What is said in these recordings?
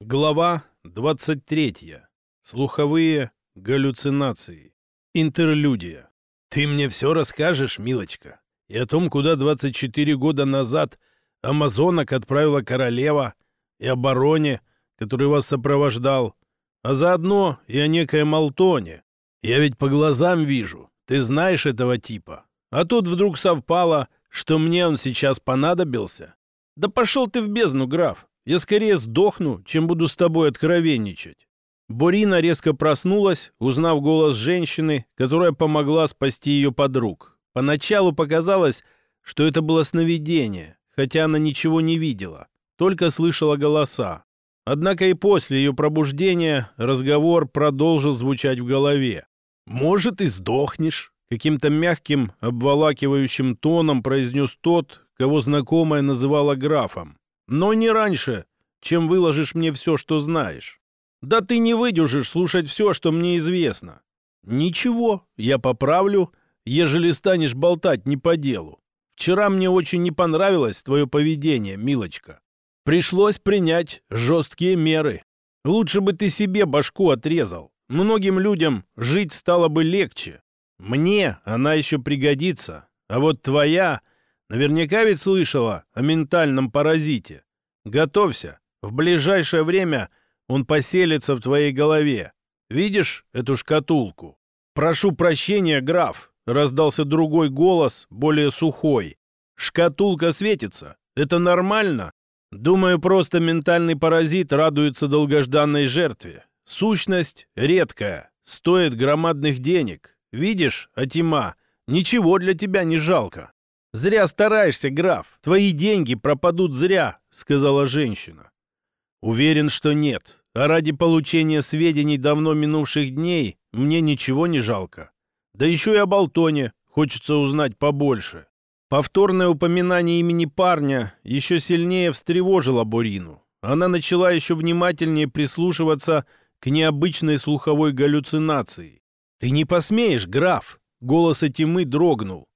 Глава 23. Слуховые галлюцинации. Интерлюдия. Ты мне все расскажешь, милочка, и о том, куда 24 года назад амазонок отправила королева, и о бароне, который вас сопровождал, а заодно и о некой Малтоне. Я ведь по глазам вижу, ты знаешь этого типа. А тут вдруг совпало, что мне он сейчас понадобился. Да пошел ты в бездну, граф. Я скорее сдохну, чем буду с тобой откровенничать». Борина резко проснулась, узнав голос женщины, которая помогла спасти ее подруг. Поначалу показалось, что это было сновидение, хотя она ничего не видела, только слышала голоса. Однако и после ее пробуждения разговор продолжил звучать в голове. «Может, и сдохнешь», — каким-то мягким, обволакивающим тоном произнес тот, кого знакомая называла графом. Но не раньше, чем выложишь мне все, что знаешь. Да ты не выдержишь слушать все, что мне известно. Ничего, я поправлю, ежели станешь болтать не по делу. Вчера мне очень не понравилось твое поведение, милочка. Пришлось принять жесткие меры. Лучше бы ты себе башку отрезал. Многим людям жить стало бы легче. Мне она еще пригодится. А вот твоя Наверняка ведь слышала о ментальном паразите. Готовься. В ближайшее время он поселится в твоей голове. Видишь эту шкатулку? Прошу прощения, граф, раздался другой голос, более сухой. Шкатулка светится. Это нормально? Думаю, просто ментальный паразит радуется долгожданной жертве. Сущность редкая, стоит громадных денег. Видишь, Атима, ничего для тебя не жалко. «Зря стараешься, граф. Твои деньги пропадут зря», — сказала женщина. «Уверен, что нет. А ради получения сведений давно минувших дней мне ничего не жалко. Да еще и о Болтоне хочется узнать побольше». Повторное упоминание имени парня еще сильнее встревожило Борину. Она начала еще внимательнее прислушиваться к необычной слуховой галлюцинации. «Ты не посмеешь, граф!» Голос Тимы дрогнул.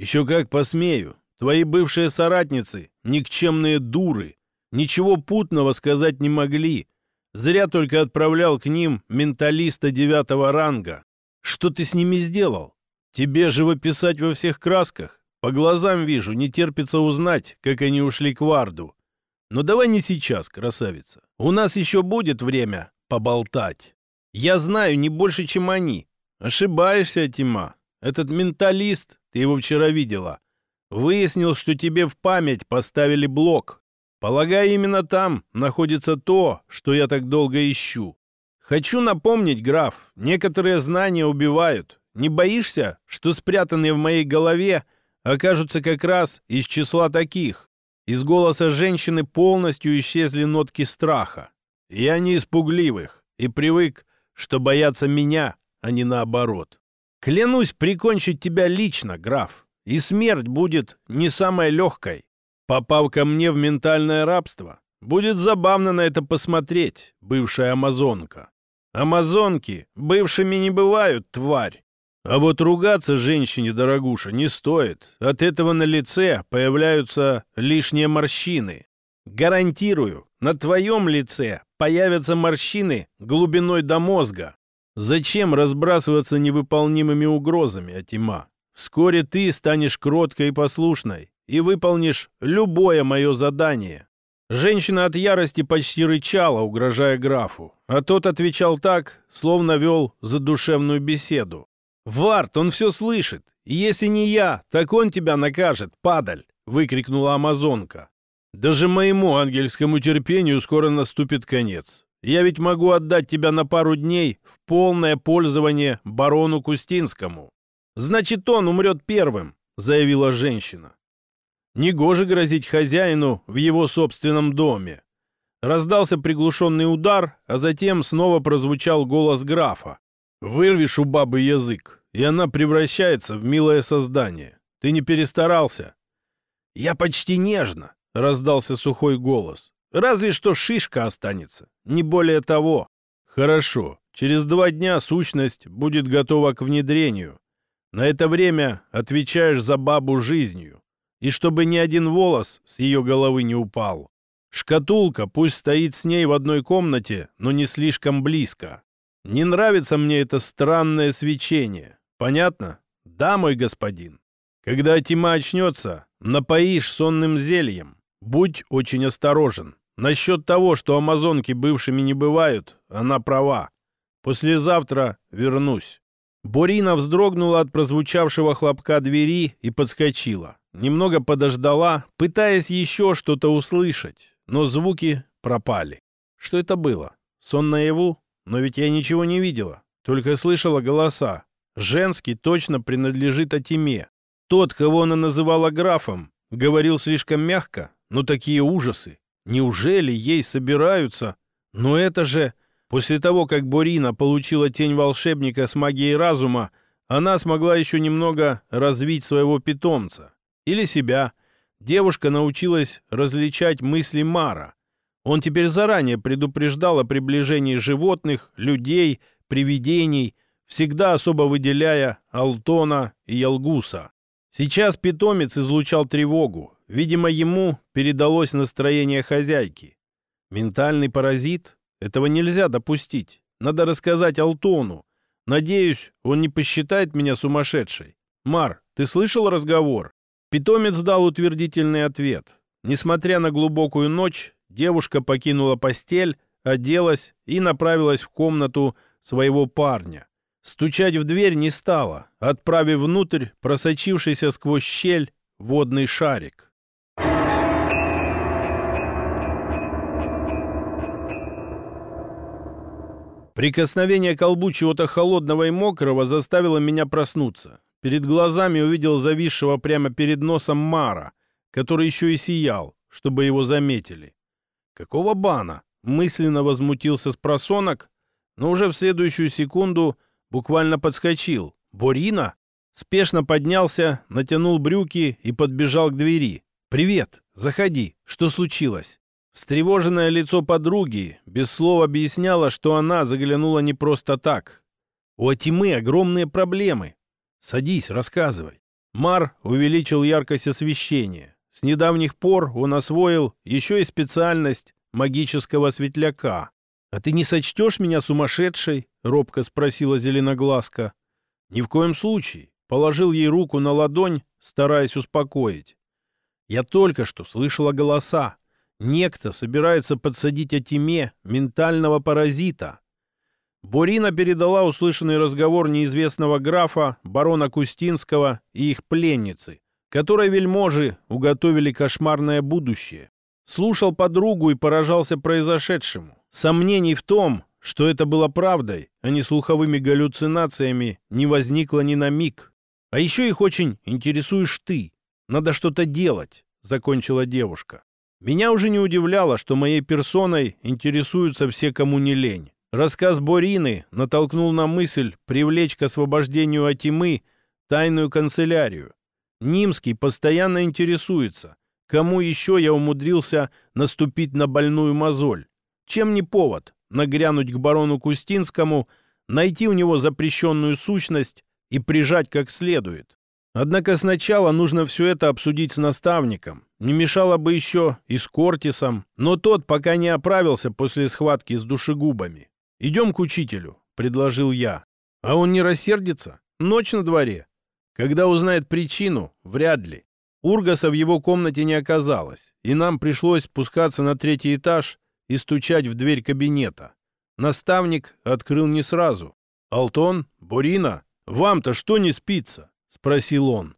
Еще как посмею. Твои бывшие соратницы, никчемные дуры, ничего путного сказать не могли. Зря только отправлял к ним менталиста девятого ранга. Что ты с ними сделал? Тебе же выписать во всех красках. По глазам вижу, не терпится узнать, как они ушли к Варду. Но давай не сейчас, красавица. У нас еще будет время поболтать. Я знаю не больше, чем они. Ошибаешься, Тима. Этот менталист ты его вчера видела. Выяснил, что тебе в память поставили блок. Полагаю, именно там находится то, что я так долго ищу. Хочу напомнить, граф, некоторые знания убивают. Не боишься, что спрятанные в моей голове окажутся как раз из числа таких? Из голоса женщины полностью исчезли нотки страха. Я не испугливых и привык, что боятся меня, а не наоборот. Клянусь прикончить тебя лично, граф, и смерть будет не самой легкой. Попав ко мне в ментальное рабство, будет забавно на это посмотреть, бывшая амазонка. Амазонки бывшими не бывают, тварь. А вот ругаться женщине, дорогуша, не стоит. От этого на лице появляются лишние морщины. Гарантирую, на твоем лице появятся морщины глубиной до мозга. Зачем разбрасываться невыполнимыми угрозами, Атима? Вскоре ты станешь кроткой и послушной и выполнишь любое мое задание. Женщина от ярости почти рычала, угрожая графу, а тот отвечал так, словно вел задушевную беседу. «Варт, он все слышит. Если не я, так он тебя накажет, падаль!» — выкрикнула амазонка. «Даже моему ангельскому терпению скоро наступит конец. Я ведь могу отдать тебя на пару дней в полное пользование барону Кустинскому. Значит, он умрет первым, заявила женщина. Негоже грозить хозяину в его собственном доме. Раздался приглушенный удар, а затем снова прозвучал голос графа. «Вырвешь у бабы язык, и она превращается в милое создание. Ты не перестарался?» «Я почти нежно», — раздался сухой голос. Разве что шишка останется, не более того. Хорошо, через два дня сущность будет готова к внедрению. На это время отвечаешь за бабу жизнью. И чтобы ни один волос с ее головы не упал. Шкатулка пусть стоит с ней в одной комнате, но не слишком близко. Не нравится мне это странное свечение. Понятно? Да, мой господин. Когда тьма очнется, напоишь сонным зельем. Будь очень осторожен. Насчет того, что амазонки бывшими не бывают, она права. Послезавтра вернусь. Борина вздрогнула от прозвучавшего хлопка двери и подскочила. Немного подождала, пытаясь еще что-то услышать, но звуки пропали. Что это было? Сон наяву? Но ведь я ничего не видела, только слышала голоса. Женский точно принадлежит Атиме. Тот, кого она называла графом, говорил слишком мягко, но такие ужасы. Неужели ей собираются? Но это же... После того, как Борина получила тень волшебника с магией разума, она смогла еще немного развить своего питомца. Или себя. Девушка научилась различать мысли Мара. Он теперь заранее предупреждал о приближении животных, людей, привидений, всегда особо выделяя Алтона и Ялгуса. Сейчас питомец излучал тревогу. Видимо, ему передалось настроение хозяйки. Ментальный паразит? Этого нельзя допустить. Надо рассказать Алтону. Надеюсь, он не посчитает меня сумасшедшей. Мар, ты слышал разговор? Питомец дал утвердительный ответ. Несмотря на глубокую ночь, девушка покинула постель, оделась и направилась в комнату своего парня. Стучать в дверь не стала, отправив внутрь просочившийся сквозь щель водный шарик. Прикосновение к колбу чего-то холодного и мокрого заставило меня проснуться. Перед глазами увидел зависшего прямо перед носом Мара, который еще и сиял, чтобы его заметили. Какого бана? Мысленно возмутился с просонок, но уже в следующую секунду буквально подскочил. «Борина?» Спешно поднялся, натянул брюки и подбежал к двери. «Привет! Заходи! Что случилось?» Встревоженное лицо подруги без слов объясняло, что она заглянула не просто так. У Атимы огромные проблемы. Садись, рассказывай. Мар увеличил яркость освещения. С недавних пор он освоил еще и специальность магического светляка. «А ты не сочтешь меня сумасшедшей?» — робко спросила Зеленоглазка. «Ни в коем случае». Положил ей руку на ладонь, стараясь успокоить. «Я только что слышала голоса. Некто собирается подсадить Атиме ментального паразита. Бурина передала услышанный разговор неизвестного графа, барона Кустинского и их пленницы, которой вельможи уготовили кошмарное будущее. Слушал подругу и поражался произошедшему. Сомнений в том, что это было правдой, а не слуховыми галлюцинациями, не возникло ни на миг. А еще их очень интересуешь ты. Надо что-то делать, закончила девушка. Меня уже не удивляло, что моей персоной интересуются все, кому не лень. Рассказ Борины натолкнул на мысль привлечь к освобождению Атимы тайную канцелярию. Нимский постоянно интересуется, кому еще я умудрился наступить на больную мозоль. Чем не повод нагрянуть к барону Кустинскому, найти у него запрещенную сущность и прижать как следует. Однако сначала нужно все это обсудить с наставником. Не мешало бы еще и с Кортисом, но тот пока не оправился после схватки с душегубами. «Идем к учителю», — предложил я. «А он не рассердится? Ночь на дворе. Когда узнает причину, вряд ли. Ургаса в его комнате не оказалось, и нам пришлось спускаться на третий этаж и стучать в дверь кабинета. Наставник открыл не сразу. «Алтон, Бурина, вам-то что не спится?» — спросил он.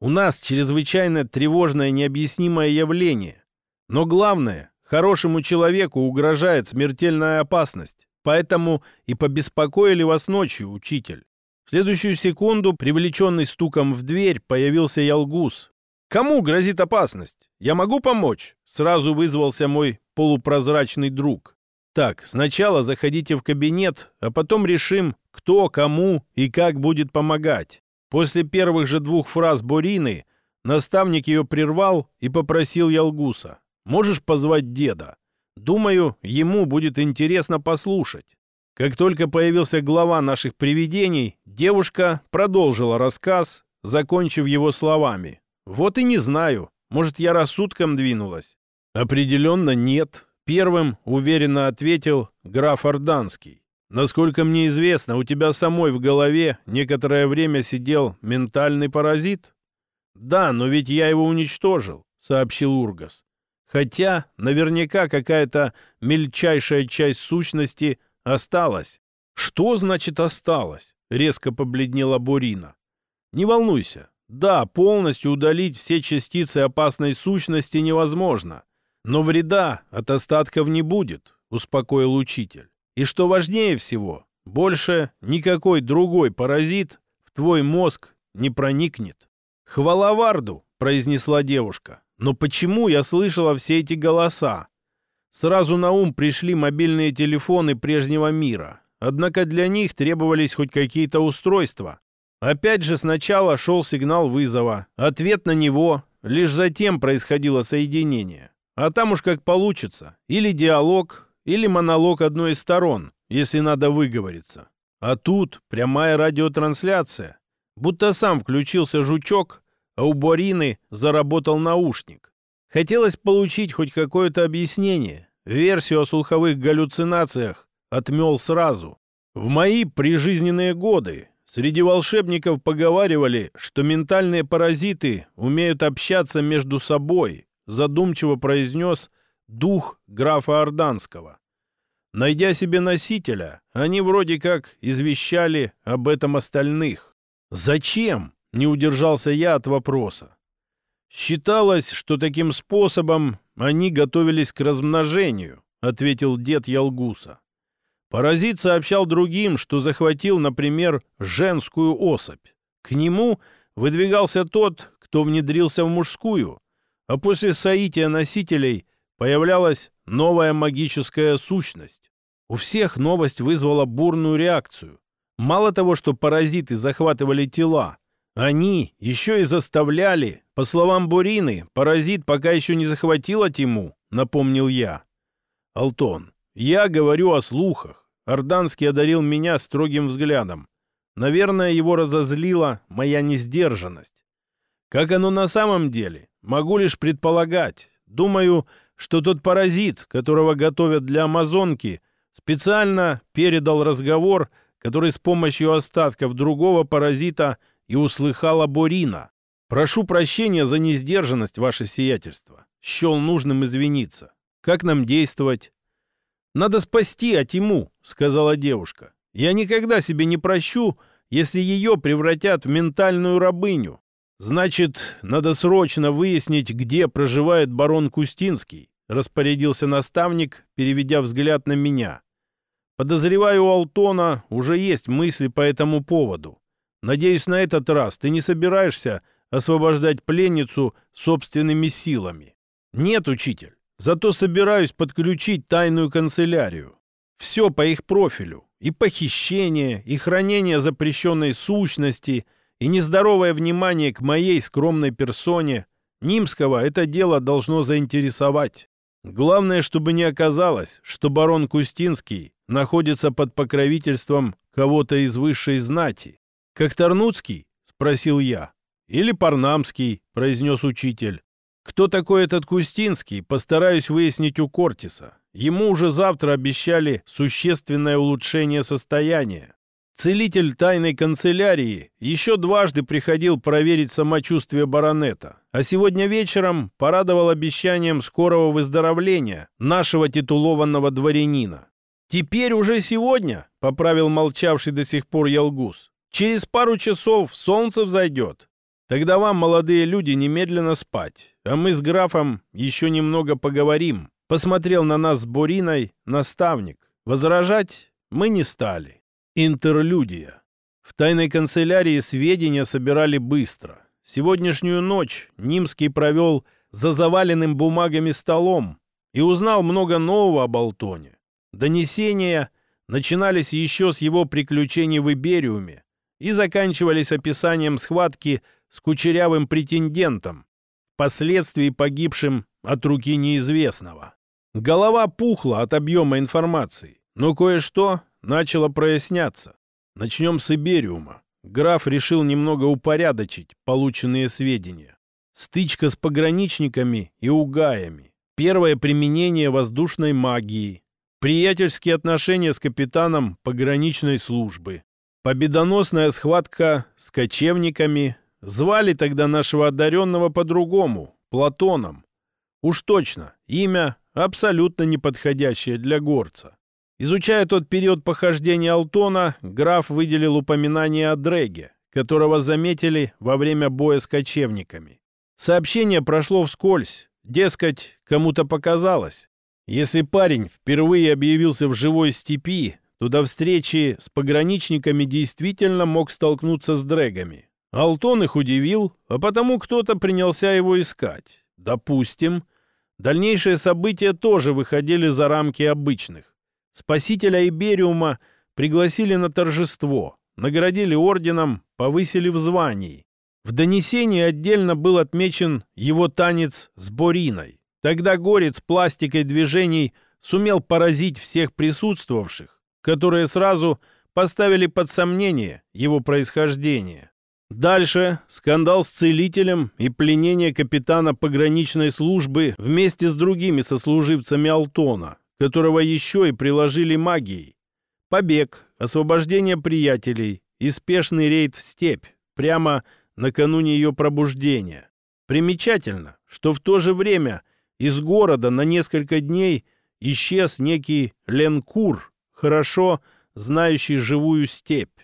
«У нас чрезвычайно тревожное необъяснимое явление. Но главное, хорошему человеку угрожает смертельная опасность. Поэтому и побеспокоили вас ночью, учитель. В следующую секунду, привлеченный стуком в дверь, появился Ялгус. «Кому грозит опасность? Я могу помочь?» Сразу вызвался мой полупрозрачный друг. «Так, сначала заходите в кабинет, а потом решим, кто, кому и как будет помогать». После первых же двух фраз Борины наставник ее прервал и попросил Ялгуса. «Можешь позвать деда?» Думаю, ему будет интересно послушать. Как только появился глава наших привидений, девушка продолжила рассказ, закончив его словами. «Вот и не знаю. Может, я рассудком двинулась. Определенно нет. Первым уверенно ответил граф Орданский. Насколько мне известно, у тебя самой в голове некоторое время сидел ментальный паразит? Да, но ведь я его уничтожил, сообщил Ургас. Хотя наверняка какая-то мельчайшая часть сущности осталась. Что значит осталось? Резко побледнела Бурина. Не волнуйся. Да, полностью удалить все частицы опасной сущности невозможно. Но вреда от остатков не будет, успокоил учитель. И что важнее всего, больше никакой другой паразит в твой мозг не проникнет. Хвала Варду, произнесла девушка. Но почему я слышала все эти голоса? Сразу на ум пришли мобильные телефоны прежнего мира. Однако для них требовались хоть какие-то устройства. Опять же сначала шел сигнал вызова, ответ на него, лишь затем происходило соединение. А там уж как получится. Или диалог, или монолог одной из сторон, если надо выговориться. А тут прямая радиотрансляция. Будто сам включился жучок, а у Борины заработал наушник. Хотелось получить хоть какое-то объяснение. Версию о слуховых галлюцинациях отмел сразу. В мои прижизненные годы среди волшебников поговаривали, что ментальные паразиты умеют общаться между собой, задумчиво произнес дух графа Орданского. Найдя себе носителя, они вроде как извещали об этом остальных. «Зачем?» — не удержался я от вопроса. «Считалось, что таким способом они готовились к размножению», — ответил дед Ялгуса. Паразит сообщал другим, что захватил, например, женскую особь. К нему выдвигался тот, кто внедрился в мужскую, а после соития носителей появлялась новая магическая сущность. У всех новость вызвала бурную реакцию. Мало того, что паразиты захватывали тела, они еще и заставляли, по словам Бурины, паразит пока еще не захватила Тиму, напомнил я. Алтон, я говорю о слухах. Орданский одарил меня строгим взглядом. Наверное, его разозлила моя несдержанность. Как оно на самом деле, могу лишь предполагать. Думаю, что тот паразит, которого готовят для амазонки, специально передал разговор, который с помощью остатков другого паразита и услыхала Борина. «Прошу прощения за несдержанность, ваше сиятельство. Счел нужным извиниться. Как нам действовать?» «Надо спасти Атиму», — сказала девушка. «Я никогда себе не прощу, если ее превратят в ментальную рабыню. Значит, надо срочно выяснить, где проживает барон Кустинский», — распорядился наставник, переведя взгляд на меня. «Подозреваю, у Алтона уже есть мысли по этому поводу. Надеюсь, на этот раз ты не собираешься освобождать пленницу собственными силами». «Нет, учитель. Зато собираюсь подключить тайную канцелярию. Все по их профилю. И похищение, и хранение запрещенной сущности, и нездоровое внимание к моей скромной персоне. Нимского это дело должно заинтересовать. Главное, чтобы не оказалось, что барон Кустинский находится под покровительством кого-то из высшей знати. «Как Тарнуцкий?» — спросил я. «Или Парнамский», — произнес учитель. Кто такой этот Кустинский, постараюсь выяснить у Кортиса. Ему уже завтра обещали существенное улучшение состояния. Целитель тайной канцелярии еще дважды приходил проверить самочувствие баронета, а сегодня вечером порадовал обещанием скорого выздоровления нашего титулованного дворянина. «Теперь уже сегодня», — поправил молчавший до сих пор Ялгус, «через пару часов солнце взойдет. Тогда вам, молодые люди, немедленно спать, а мы с графом еще немного поговорим. Посмотрел на нас с Бориной наставник. Возражать мы не стали. Интерлюдия. В тайной канцелярии сведения собирали быстро. Сегодняшнюю ночь Нимский провел за заваленным бумагами столом и узнал много нового об Алтоне. Донесения начинались еще с его приключений в Ибериуме и заканчивались описанием схватки с кучерявым претендентом, впоследствии погибшим от руки неизвестного. Голова пухла от объема информации, но кое-что начало проясняться. Начнем с Ибериума. Граф решил немного упорядочить полученные сведения. Стычка с пограничниками и угаями. первое применение воздушной магии, приятельские отношения с капитаном пограничной службы, победоносная схватка с кочевниками. Звали тогда нашего одаренного по-другому, Платоном. Уж точно, имя абсолютно неподходящее для горца. Изучая тот период похождения Алтона, граф выделил упоминание о Дреге, которого заметили во время боя с кочевниками. Сообщение прошло вскользь, дескать, кому-то показалось. Если парень впервые объявился в живой степи, то до встречи с пограничниками действительно мог столкнуться с дрэгами. Алтон их удивил, а потому кто-то принялся его искать. Допустим, дальнейшие события тоже выходили за рамки обычных. Спасителя Ибериума пригласили на торжество, наградили орденом, повысили в звании. В донесении отдельно был отмечен его танец с Бориной. Тогда Горец пластикой движений сумел поразить всех присутствовавших, которые сразу поставили под сомнение его происхождение. Дальше скандал с целителем и пленение капитана пограничной службы вместе с другими сослуживцами Алтона, которого еще и приложили магией. Побег, освобождение приятелей и спешный рейд в степь прямо накануне ее пробуждения. Примечательно, что в то же время из города на несколько дней исчез некий Ленкур, хорошо знающий живую степь.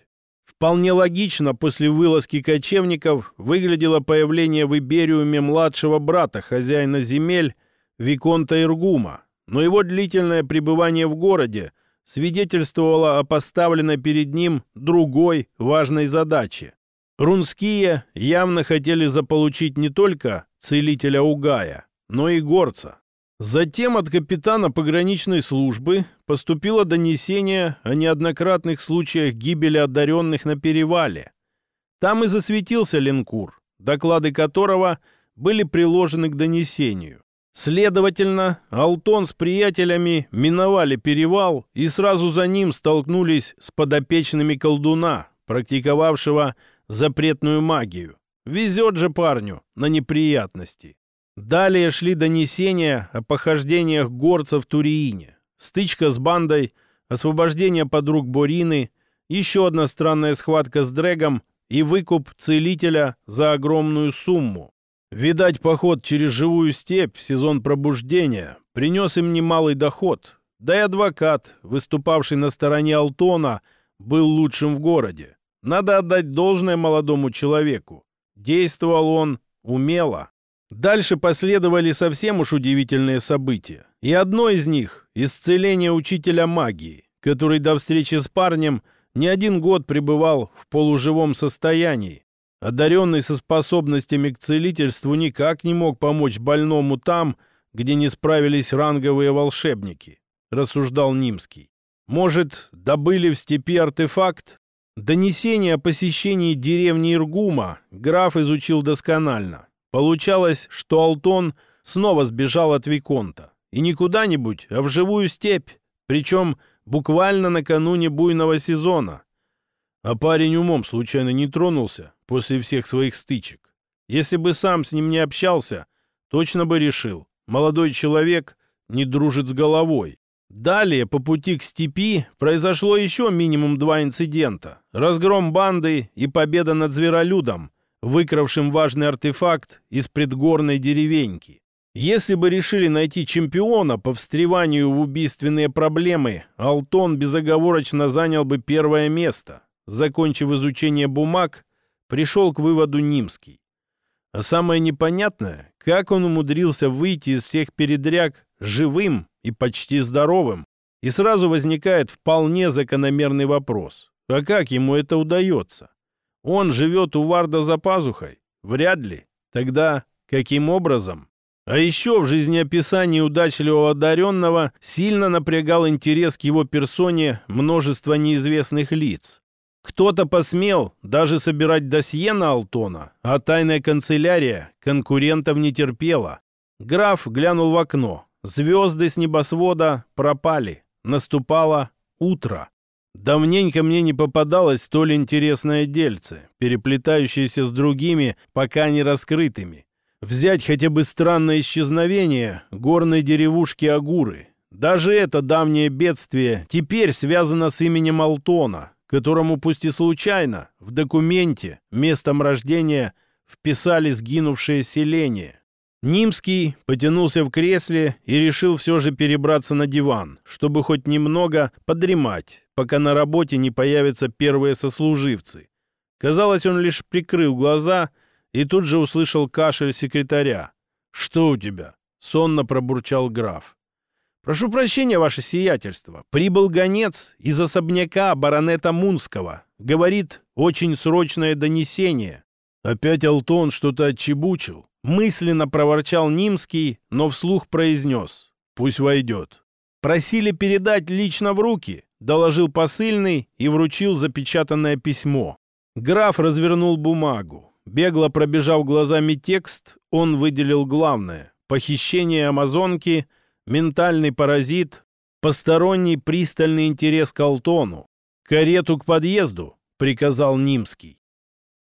Вполне логично после вылазки кочевников выглядело появление в Ибериуме младшего брата хозяина земель Виконта Иргума, но его длительное пребывание в городе свидетельствовало о поставленной перед ним другой важной задаче Рунские явно хотели заполучить не только целителя Угая, но и горца. Затем от капитана пограничной службы поступило донесение о неоднократных случаях гибели одаренных на перевале. Там и засветился линкур, доклады которого были приложены к донесению. Следовательно, Алтон с приятелями миновали перевал и сразу за ним столкнулись с подопечными колдуна, практиковавшего запретную магию. Везет же парню на неприятности. Далее шли донесения о похождениях горцев в Туриине. Стычка с бандой, освобождение подруг Борины, еще одна странная схватка с Дрэгом и выкуп целителя за огромную сумму. Видать, поход через живую степь в сезон пробуждения принес им немалый доход. Да и адвокат, выступавший на стороне Алтона, был лучшим в городе. Надо отдать должное молодому человеку. Действовал он умело. Дальше последовали совсем уж удивительные события. И одно из них — исцеление учителя магии, который до встречи с парнем не один год пребывал в полуживом состоянии. Одаренный со способностями к целительству никак не мог помочь больному там, где не справились ранговые волшебники, рассуждал Нимский. Может, добыли в степи артефакт, Донесение о посещении деревни Иргума граф изучил досконально. Получалось, что Алтон снова сбежал от Виконта. И не куда-нибудь, а в живую степь. Причем буквально накануне буйного сезона. А парень умом случайно не тронулся после всех своих стычек. Если бы сам с ним не общался, точно бы решил. Молодой человек не дружит с головой. Далее по пути к степи произошло еще минимум два инцидента. Разгром банды и победа над зверолюдом, выкравшим важный артефакт из предгорной деревеньки. Если бы решили найти чемпиона по встреванию в убийственные проблемы, Алтон безоговорочно занял бы первое место. Закончив изучение бумаг, пришел к выводу Нимский. А самое непонятное, как он умудрился выйти из всех передряг живым и почти здоровым. И сразу возникает вполне закономерный вопрос. А как ему это удается? Он живет у Варда за пазухой? Вряд ли. Тогда каким образом? А еще в жизнеописании удачливого одаренного сильно напрягал интерес к его персоне множество неизвестных лиц. Кто-то посмел даже собирать досье на Алтона, а тайная канцелярия конкурентов не терпела. Граф глянул в окно. Звезды с небосвода пропали. Наступало утро. Давненько мне не попадалось столь интересное дельце, переплетающееся с другими, пока не раскрытыми. Взять хотя бы странное исчезновение горной деревушки Агуры. Даже это давнее бедствие теперь связано с именем Алтона, которому пусть и случайно в документе местом рождения вписали сгинувшее селение. Нимский потянулся в кресле и решил все же перебраться на диван, чтобы хоть немного подремать, пока на работе не появятся первые сослуживцы. Казалось, он лишь прикрыл глаза и тут же услышал кашель секретаря. «Что у тебя?» — сонно пробурчал граф. «Прошу прощения, ваше сиятельство. Прибыл гонец из особняка баронета Мунского. Говорит, очень срочное донесение». Опять Алтон что-то отчебучил. Мысленно проворчал Нимский, но вслух произнес. «Пусть войдет». «Просили передать лично в руки», — доложил посыльный и вручил запечатанное письмо. Граф развернул бумагу. Бегло пробежав глазами текст, он выделил главное. Похищение амазонки — ментальный паразит, посторонний пристальный интерес к Алтону. «Карету к подъезду», — приказал Нимский.